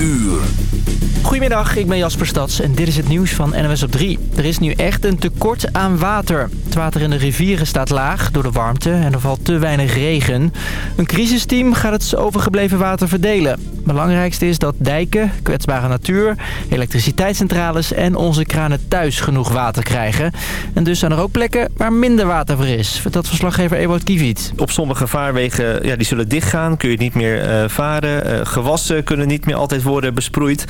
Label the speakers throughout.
Speaker 1: uur.
Speaker 2: Goedemiddag, ik ben Jasper Stads en dit is het nieuws van NWS op 3. Er is nu echt een tekort aan water. Het water in de rivieren staat laag door de warmte en er valt te weinig regen. Een crisisteam gaat het overgebleven water verdelen. Belangrijkste is dat dijken, kwetsbare natuur, elektriciteitscentrales en onze kranen thuis genoeg water krijgen. En dus zijn er ook plekken waar minder water voor is, vertelt verslaggever Ewout Kiviet.
Speaker 3: Op sommige vaarwegen ja, die zullen dichtgaan, kun je niet meer uh, varen. Uh, gewassen kunnen niet meer altijd worden besproeid.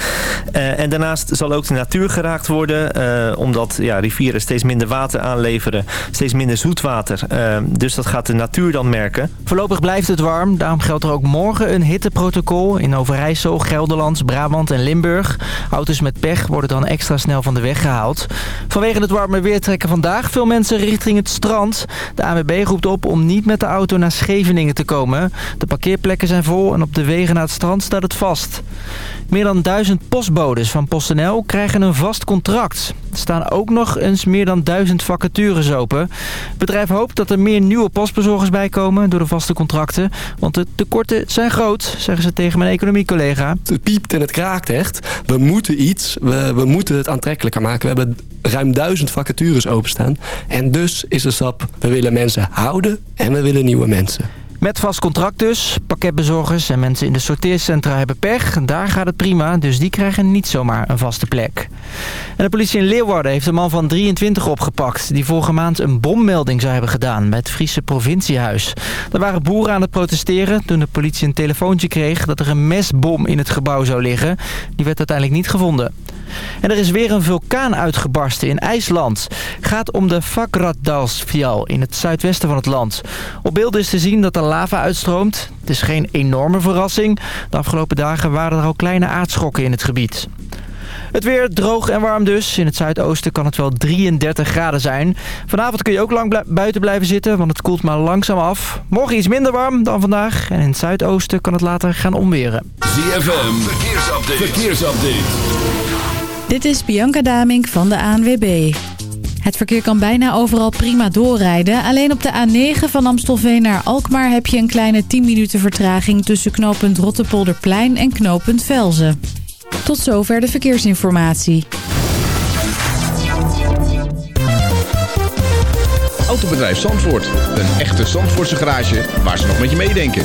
Speaker 3: Uh, en daarnaast zal ook de natuur geraakt worden, omdat ja, rivieren steeds minder water aanleveren, steeds minder zoetwater. dus dat gaat de natuur dan merken.
Speaker 2: Voorlopig blijft het warm, daarom geldt er ook morgen een hitteprotocol in Overijssel, Gelderland, Brabant en Limburg. Auto's met pech worden dan extra snel van de weg gehaald. Vanwege het warme weer trekken vandaag veel mensen richting het strand. De ANWB roept op om niet met de auto naar Scheveningen te komen. De parkeerplekken zijn vol en op de wegen naar het strand staat het vast. Meer dan duizend postbodes van PostNL krijgen een vast contract. Er staan ook nog eens meer dan duizend vacatures open. Het bedrijf hoopt dat er meer nieuwe postbezorgers bijkomen door de vaste contracten. Want de tekorten zijn groot, zeggen ze tegen mijn economiecollega.
Speaker 4: Het piept en het kraakt echt. We moeten iets, we, we moeten het aantrekkelijker maken. We hebben ruim duizend vacatures openstaan. En dus is de stap, we willen mensen houden en we willen nieuwe mensen.
Speaker 2: Met vast contract dus. Pakketbezorgers en mensen in de sorteercentra hebben pech. Daar gaat het prima, dus die krijgen niet zomaar een vaste plek. En de politie in Leeuwarden heeft een man van 23 opgepakt... die vorige maand een bommelding zou hebben gedaan bij het Friese provinciehuis. Er waren boeren aan het protesteren toen de politie een telefoontje kreeg... dat er een mesbom in het gebouw zou liggen. Die werd uiteindelijk niet gevonden. En er is weer een vulkaan uitgebarsten in IJsland. Gaat om de Fagradalsfjall in het zuidwesten van het land. Op beelden is te zien dat er lava uitstroomt. Het is geen enorme verrassing. De afgelopen dagen waren er al kleine aardschokken in het gebied. Het weer droog en warm dus. In het zuidoosten kan het wel 33 graden zijn. Vanavond kun je ook lang buiten blijven zitten, want het koelt maar langzaam af. Morgen iets minder warm dan vandaag. En in het zuidoosten kan het later gaan omweren.
Speaker 1: ZFM, verkeersupdate. verkeersupdate.
Speaker 5: Dit is Bianca Damink van de ANWB. Het verkeer kan bijna overal prima doorrijden. Alleen op de A9 van Amstelveen naar Alkmaar heb je een kleine 10 minuten vertraging... tussen knooppunt Rottepolderplein en knooppunt Velzen. Tot zover de verkeersinformatie.
Speaker 6: Autobedrijf Zandvoort. Een echte Zandvoortse garage waar ze nog met je meedenken.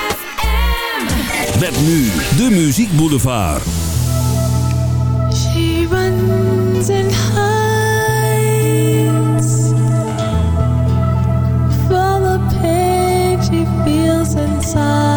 Speaker 1: Met nu de Muziek Boulevard.
Speaker 7: She runs and hides From the pain she feels inside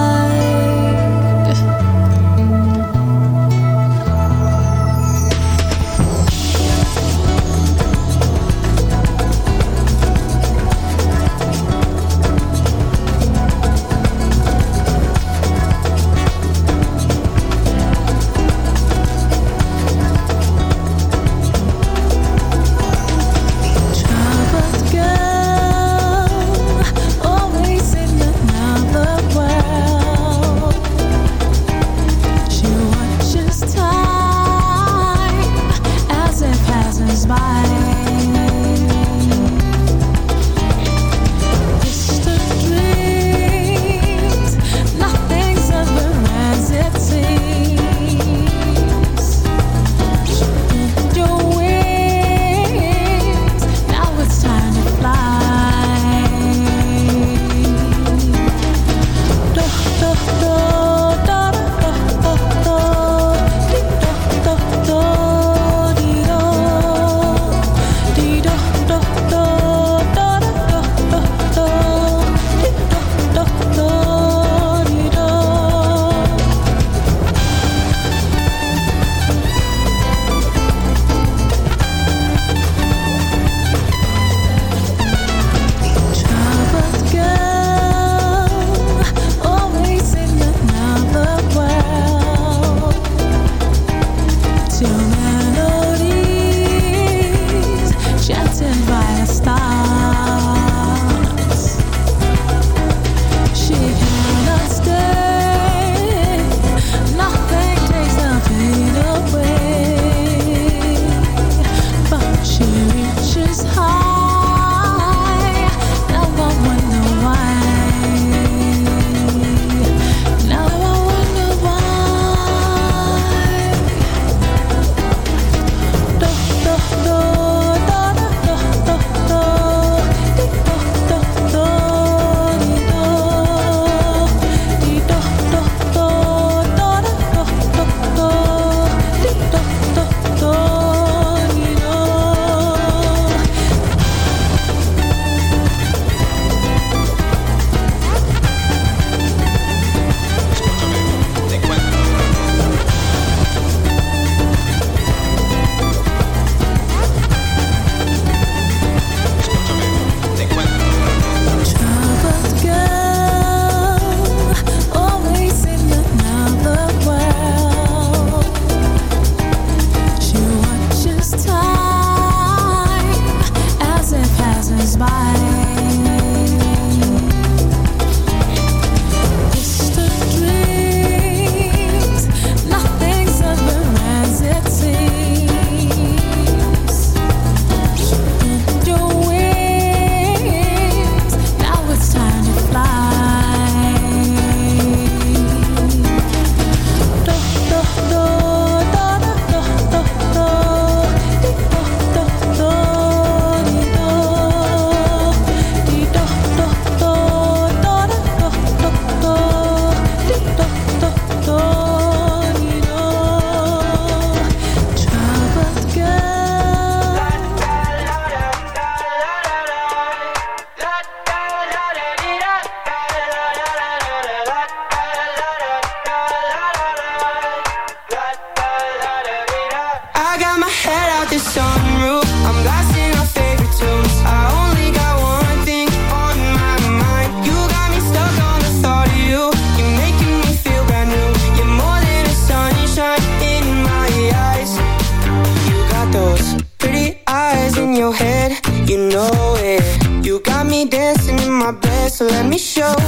Speaker 8: me show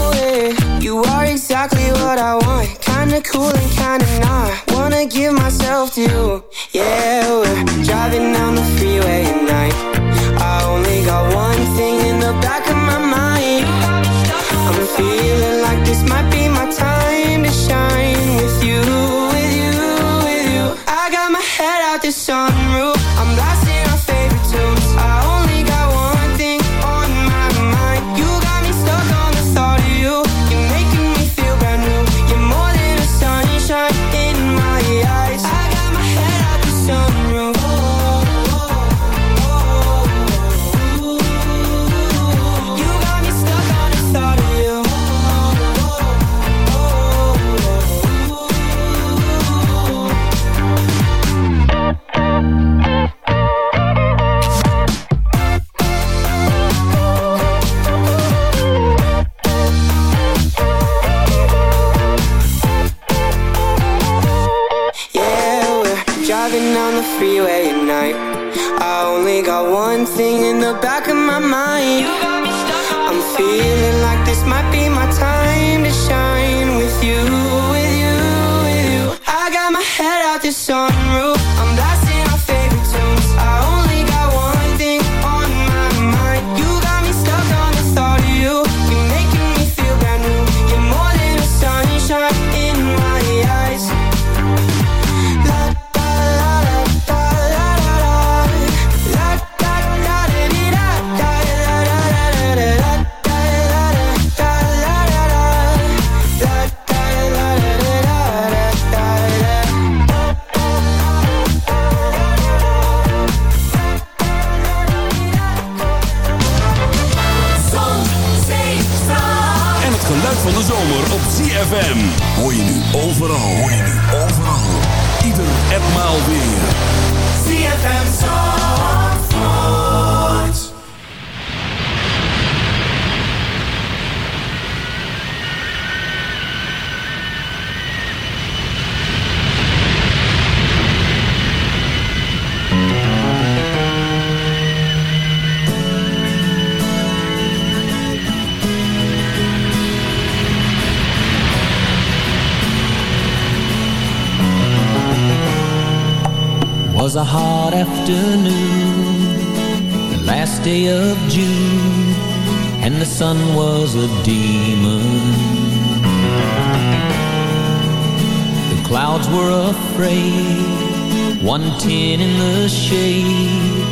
Speaker 9: tin in the shade,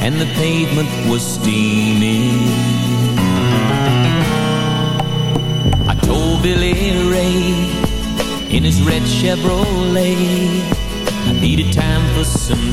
Speaker 9: and the pavement was steaming. I told Billy Ray in his red Chevrolet. I needed time for some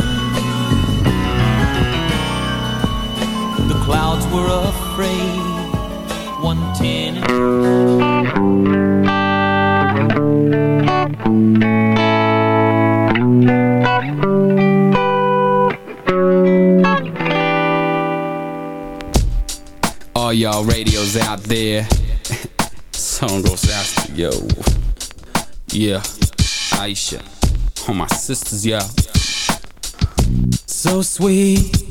Speaker 9: Clouds were afraid. One ten.
Speaker 1: All y'all radios out there. Song goes out to yo. Yeah, Aisha. All my sisters, yeah. So sweet,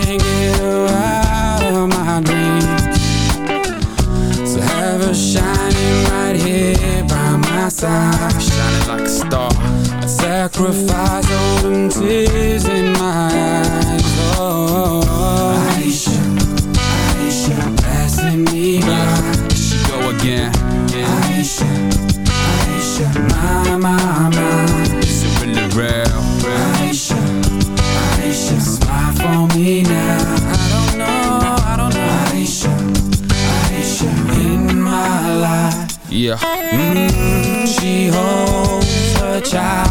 Speaker 10: time. Shining like a star. I sacrifice all them tears
Speaker 1: tchau.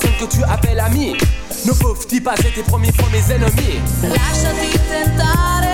Speaker 11: Que tu appelles amis Ne peuvent-ils pas être tes premiers premiers ennemis?
Speaker 7: Lasciati tentare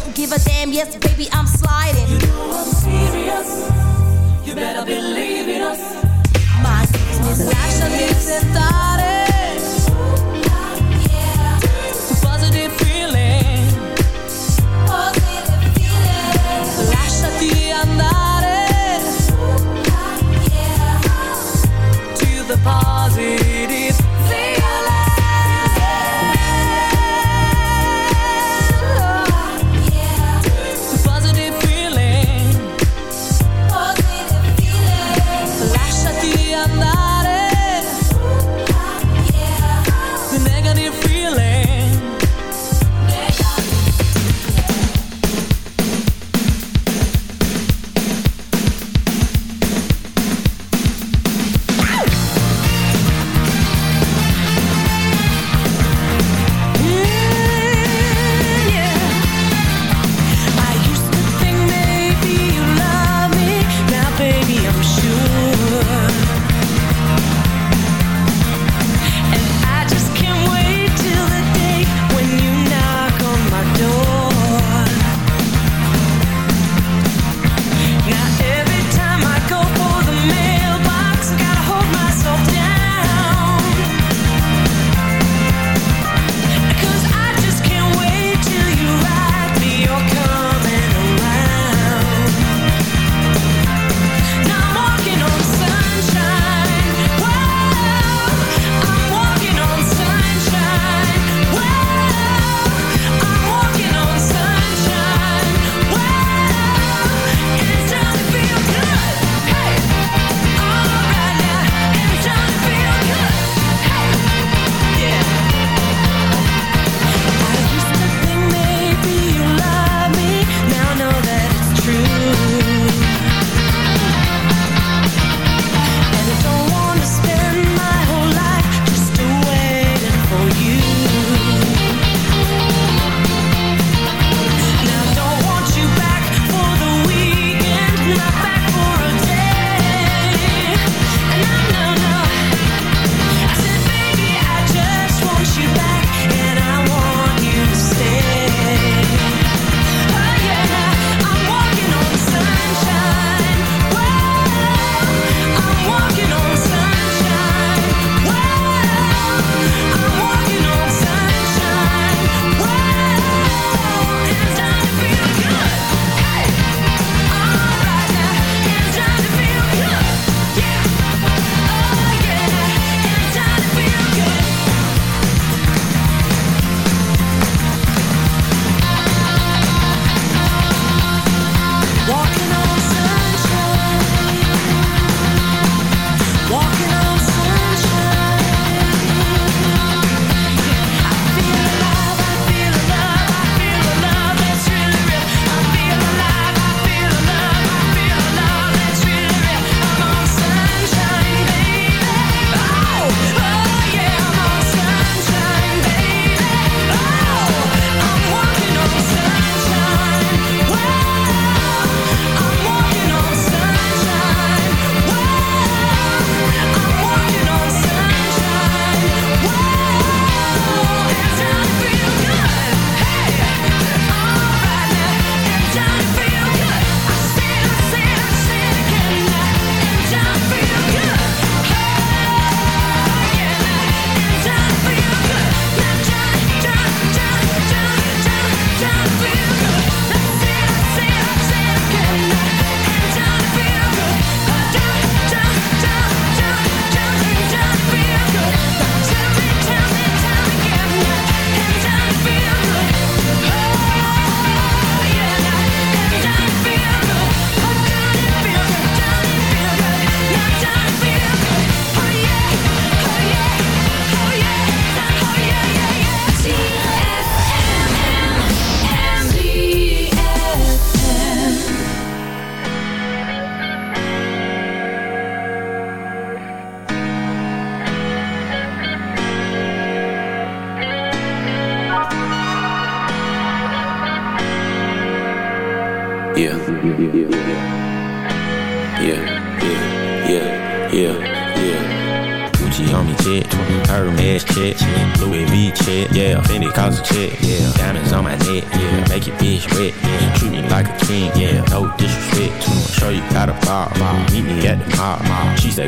Speaker 12: give a damn, yes, baby, I'm sliding. You know I'm serious. You better believe in us. My business,
Speaker 7: Lasciati tentare The positive feeling Lasciati andare To the positive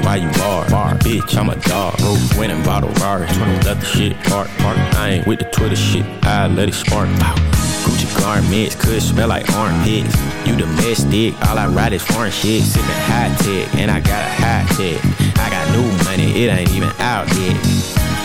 Speaker 13: why you bar, bar, bitch, I'm a dog, bro, bought a Rari, let the shit park, park, I ain't with the Twitter shit, I let it spark, wow. Gucci garments could smell like armpits. You domestic, all I ride is foreign shit. Sippin' high tech, and I got a high tech. I got new money, it ain't even out yet.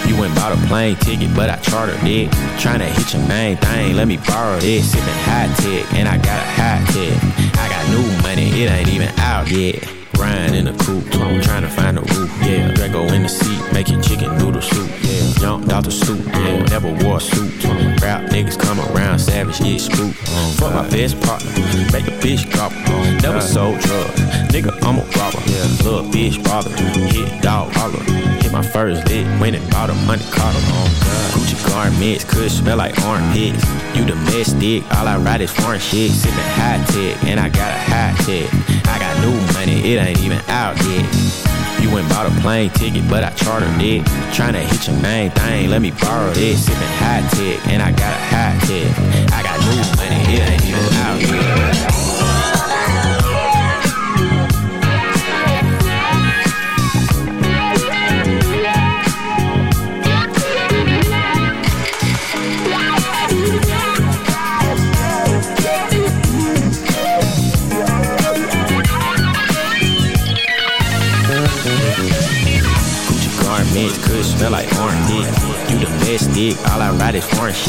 Speaker 13: You went bought a plane ticket, but I chartered it. Tryna hit your main thing, let me borrow this. Sippin' high tech, and I got a high tech. I got new money, it ain't even out yet. Ryan in the coupe, I'm trying to find a roof, yeah. Draco in the seat, making chicken noodle soup, yeah. Jumped out the stoop, yeah. Never wore a suit. Rap niggas come around, savage, yeah, spook. Fuck my best partner, make a bitch gobble. Never sold drugs, nigga, I'm a robber. Yeah. Little bitch bother, hit dog holler. Hit my first lick, went and bought a money carter. Oh, Gucci garments could smell like armpits. You domestic, all I ride is foreign shit. Sippin' high tech, and I got a high tech. I got new money, it ain't even out yet. You went bought a plane ticket, but I chartered it. Tryna hit your main thing, let me borrow this. Sippin' high tech, and I got a high tech. I got new money, it ain't even out yet.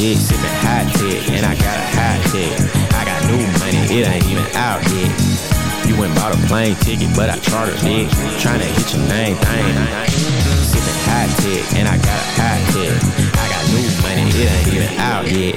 Speaker 13: Ride is foreign shit. Sippin' high tech, and I got a high tech. I got new money, it ain't even out yet. You went bought a plane ticket, but I chartered it. Tryna hit your main thing. Sippin' high tech, and I got a high tech. I got new money, it ain't even out yet.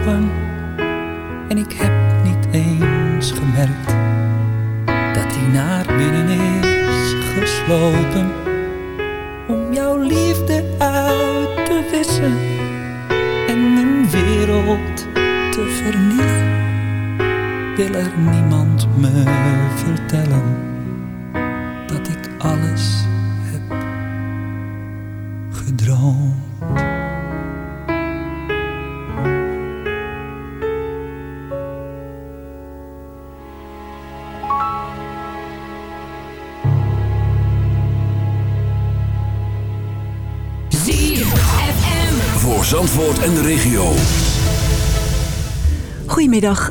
Speaker 14: gekropen.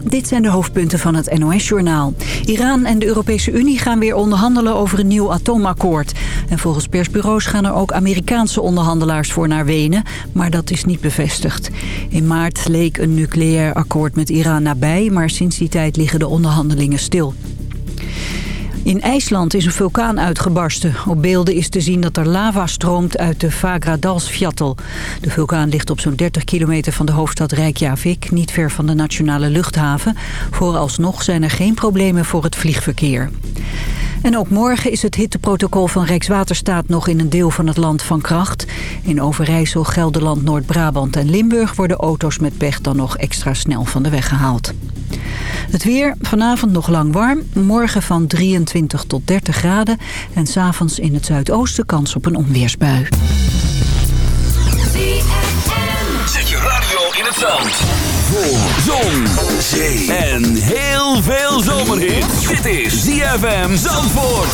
Speaker 15: Dit zijn de hoofdpunten van het NOS-journaal. Iran en de Europese Unie gaan weer onderhandelen over een nieuw atoomakkoord. En volgens persbureaus gaan er ook Amerikaanse onderhandelaars voor naar Wenen, maar dat is niet bevestigd. In maart leek een nucleair akkoord met Iran nabij, maar sinds die tijd liggen de onderhandelingen stil. In IJsland is een vulkaan uitgebarsten. Op beelden is te zien dat er lava stroomt uit de Fagradalsfjattel. De vulkaan ligt op zo'n 30 kilometer van de hoofdstad Reykjavik... niet ver van de nationale luchthaven. Vooralsnog zijn er geen problemen voor het vliegverkeer. En ook morgen is het hitteprotocol van Rijkswaterstaat nog in een deel van het land van kracht. In Overijssel, Gelderland, Noord-Brabant en Limburg worden auto's met pech dan nog extra snel van de weg gehaald. Het weer, vanavond nog lang warm. Morgen van 23 tot 30 graden. En s'avonds in het zuidoosten kans op een onweersbui.
Speaker 16: Zand. Voor zon, en heel veel zomerhit. Dit is ZFM Zandvoort.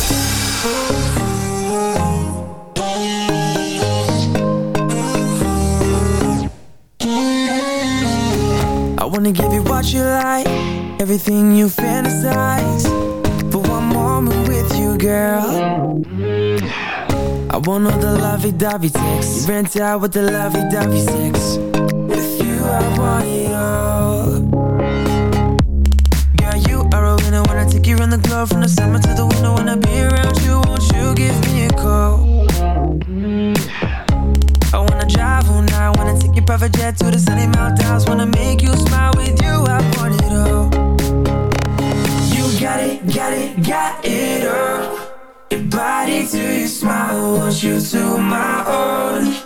Speaker 17: I wanna give you what you like, everything you fantasize. For one moment with you, girl. I want all the lovey-dovey sex. You rent out with the lovey-dovey sex. I you are a winner when I take you around the globe from the summer to the winter. I be around you, won't you give me a call? I wanna drive all night, wanna take private jet to the sunny mountains, wanna make you smile with you. I want it all. You got it, got it, got it all. Your body to your smile, want you to my own.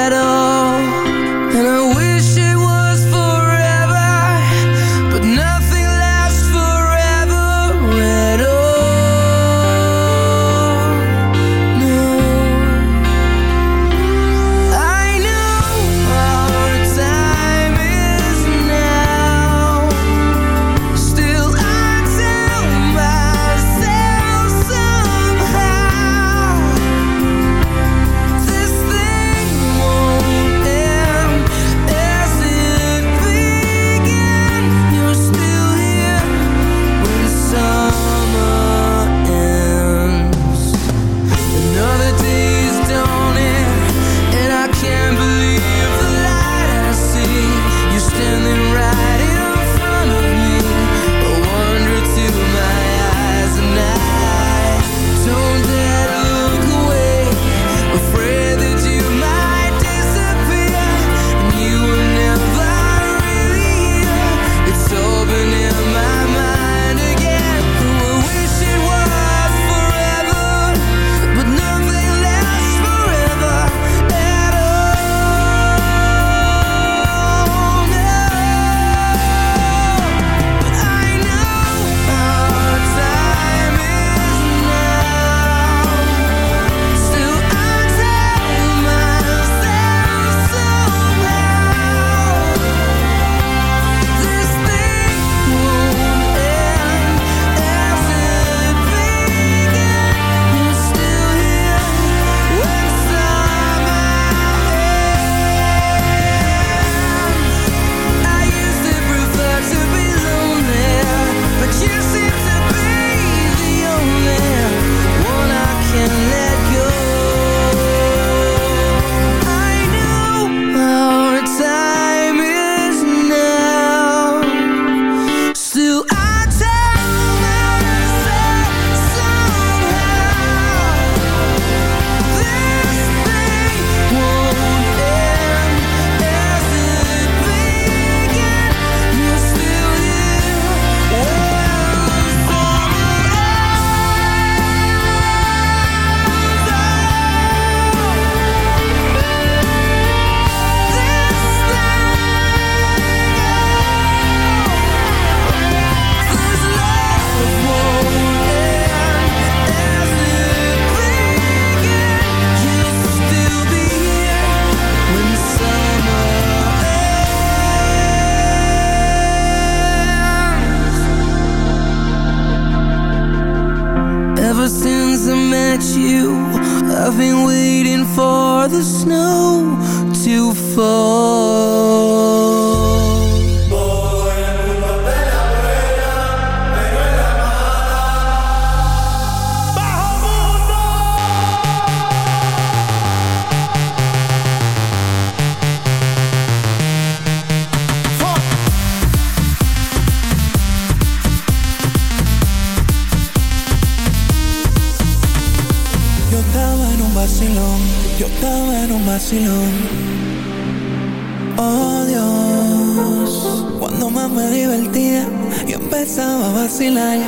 Speaker 17: Oh Dios, cuando más me divertía, yo empezaba a vacilar.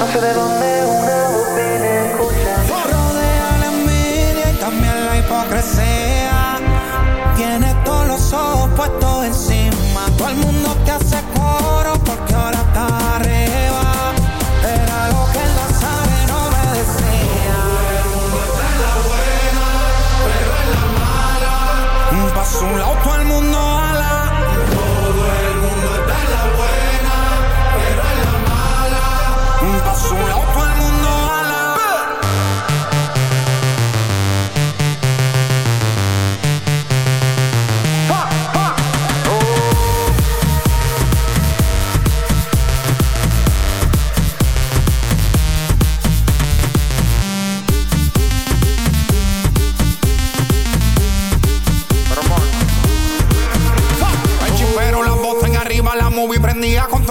Speaker 17: No sé de dónde una voz viene escucha. Rodea la envidia y también la hipocresía. Tienes todos los ojos puestos encima. Todo el mundo te hace coro porque ahora está
Speaker 18: con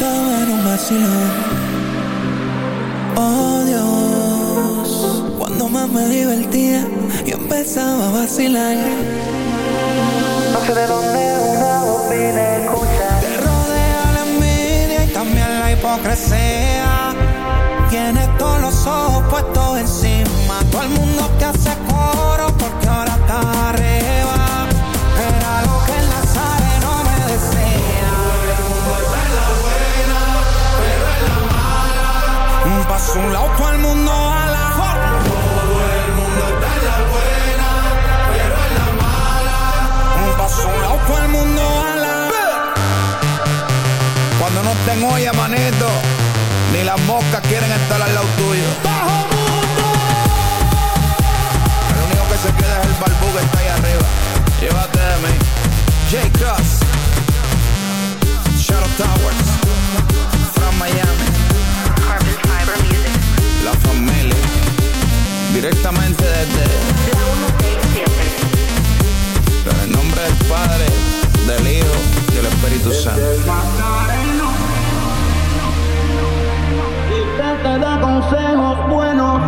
Speaker 17: estaba en un vacilón. Oh Dios, cuando más me divertía, yo empezaba a vacilar.
Speaker 19: No sé de dónde una voz viene escucha.
Speaker 17: Te rodea la envidia y también la hipocresía. Tienes todos los ojos puestos encima. Todo el mundo te hace
Speaker 18: Manito, ni las moscas quieren estar al lado tuyo. El único que se queda es el barbú que está ahí arriba. Llévate de mí. J. Cross. Shadow Towers. From Miami. La familia. Directamente desde. En el nombre del Padre, del Hijo y del Espíritu Santo.
Speaker 19: Te da consejos buenos.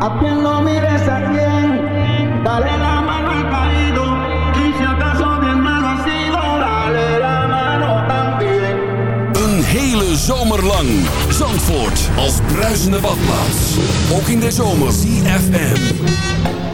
Speaker 19: A quien lo mires a quien, dale la mano al caído. Y si acaso bien malo ha sido, dale la mano también.
Speaker 1: Een hele zomer lang. Zandvoort als bruisende badplaats. Ook in de zomer. CFM.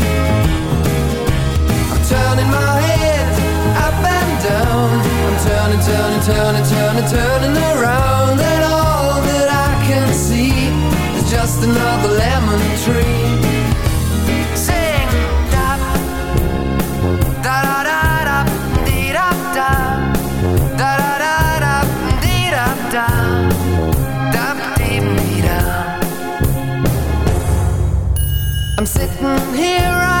Speaker 20: I'm sitting here,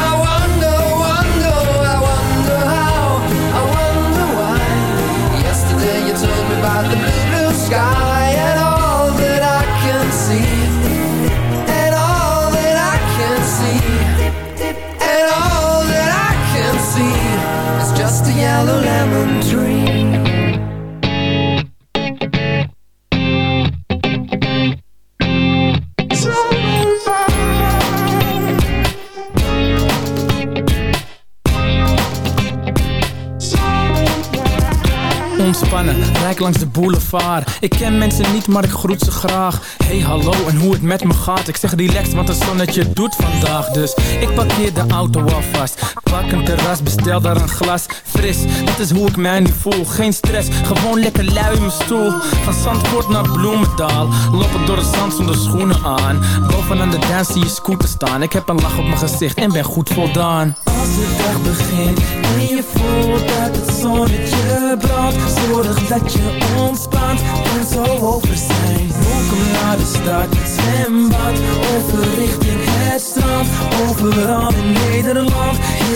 Speaker 21: Ik ken mensen niet, maar ik groet ze graag. Hey hallo, en hoe het met me gaat? Ik zeg relaxed, want het zonnetje doet vandaag Dus ik parkeer de auto alvast Pak een terras, bestel daar een glas. Fris, dat is hoe ik mij nu voel. Geen stress, gewoon lekker lui in mijn stoel. Van Zandvoort naar Bloemendaal Lopen door het zand zonder schoenen aan. Bovenaan de dance zie je scooter staan. Ik heb een lach op mijn gezicht en ben goed voldaan. Als de dag begint en je voelt dat het zonnetje brandt Zorg dat je ontspant, kan zo over zijn. Welkom naar de stad, zwembad Over richting het strand. Overal in Nederland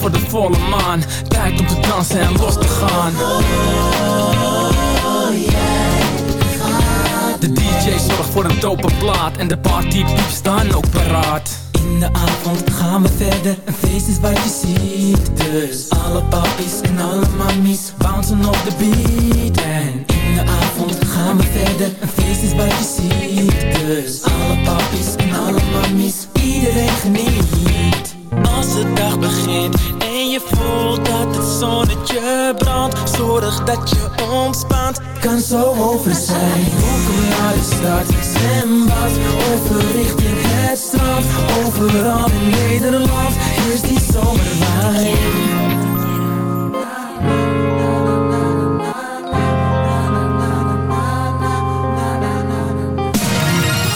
Speaker 21: Voor de volle maan. Tijd om te dansen en los te gaan. De DJ zorgt voor een dope plaat En de partypieps staan ook paraat. In de avond gaan we verder, een feest is wat je ziet. Dus alle papies en alle mammies bouncen op de beat. En in de avond gaan we verder, een feest is wat je ziet. Dus alle papies en alle mammies, iedereen geniet Als de dag begint en je voelt dat het zonnetje brandt Zorg dat je ontspant, kan zo over zijn. Welkom naar de stad, zwembad, over richting het strand. Overal in Nederland is die zomerwijn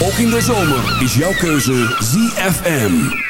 Speaker 18: Ook in de zomer is jouw keuze ZFM.